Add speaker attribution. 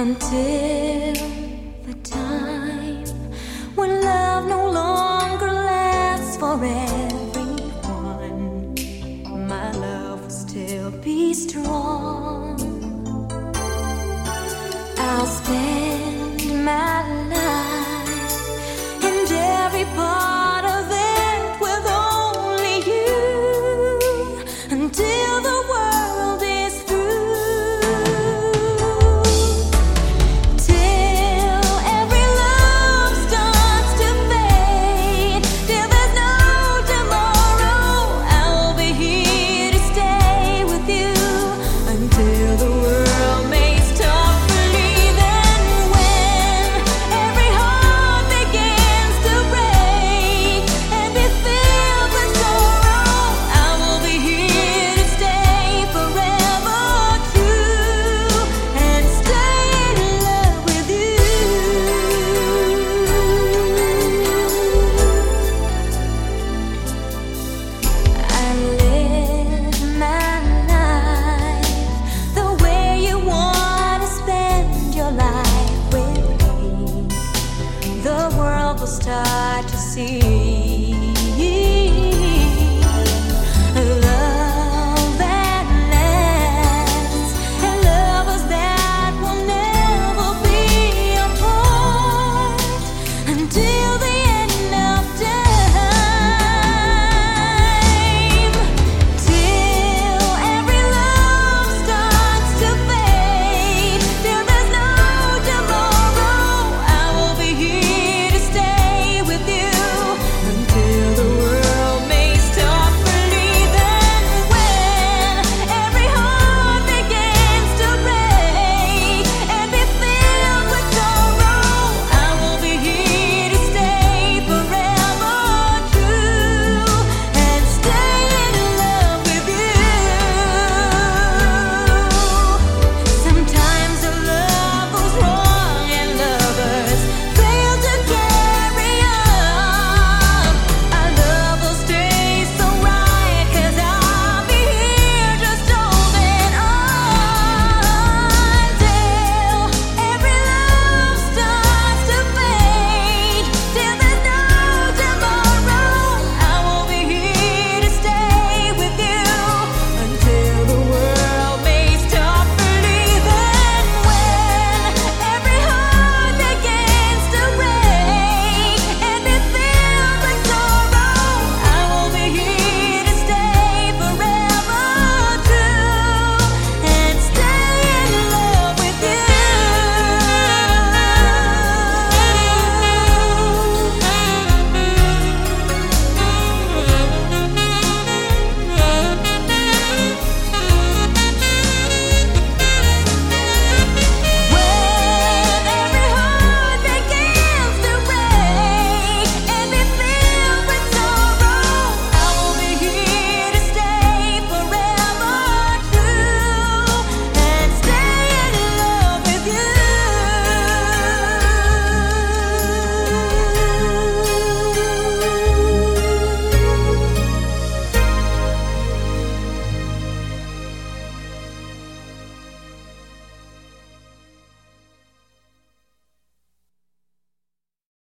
Speaker 1: until the time when love no longer lasts for everyone. My love will still be strong. I'll spend my see.